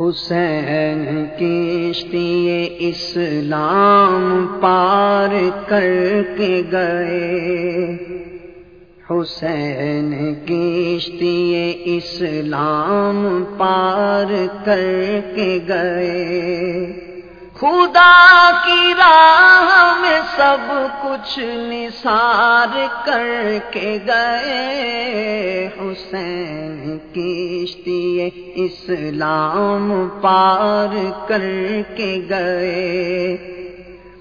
حسین کشتی اسلام پار کر کے گئے۔ حسین کشتی اسلام پار کر کے گئے۔ خدا کی راہ میں سب کچھ نثار کر کے گئے۔ حسین کشتی اسلام پار کر کے گئے۔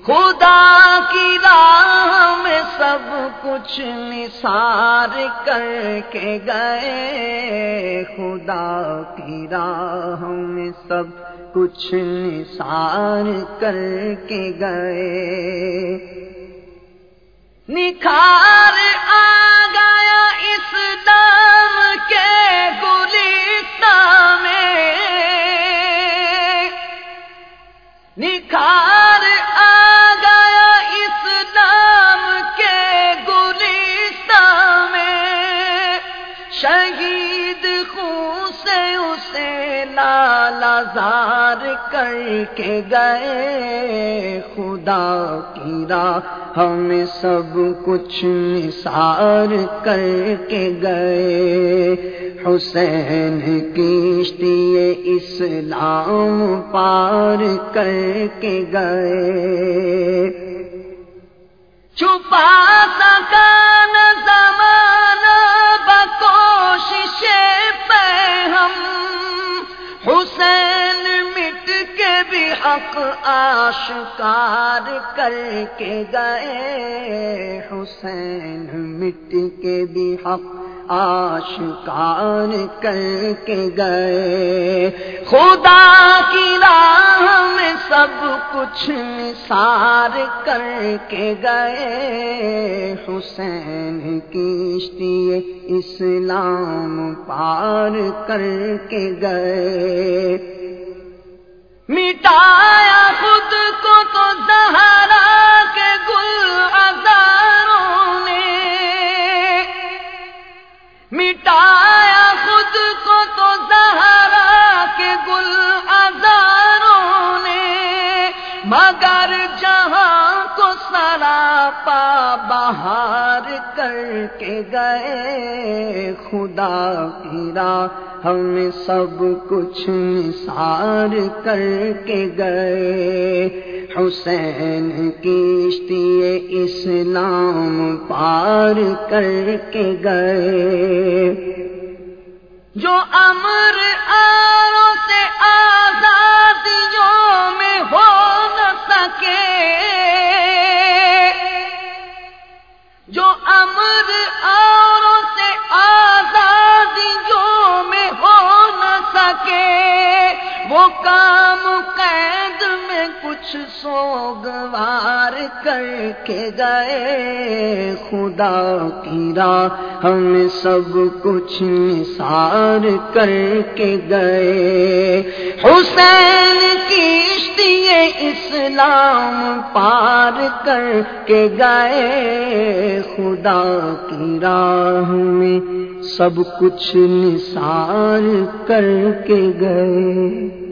خدا کی راہ میں سب کچھ نثار کر کے گئے۔ خدا کی راہ میں سب کچھ نثار کر کے گئے۔ نکھار زار کر کے گئے۔ خدا کی راہ ہم سب کچھ نثار کر کے گئے۔ حسین کشتی اسلام پار کر کے گئے۔ چھپا سکا بھی حق آشکار کر کے گئے۔ حسین مٹ کے بھی حق آشکار کر کے گئے۔ خدا کی راہ میں سب کچھ نثار کر کے گئے۔ حسین کشتی اسلام پار کر کے گئے۔ مٹایا خود کو تو سہارا کے گل ہزاروں نے۔ مٹایا خود کو تو سہارا کے گل ہزاروں نے۔ مگر جہاں کو سراپا بہار کر کے گئے خدا کی راہ ہم سب کچھ نثار کر کے گئے۔ حسین کشتی اسلام پار کر کے گئے۔ جو امر آروں سے آزادیوں کچھ سوگوار کر کے گئے خدا کی راہ۔ ہم سب کچھ نثار کر کے گئے۔ حسین کشتی اسلام پار کر کے گئے۔ خدا کی راہ میں سب کچھ نثار کر کے گئے۔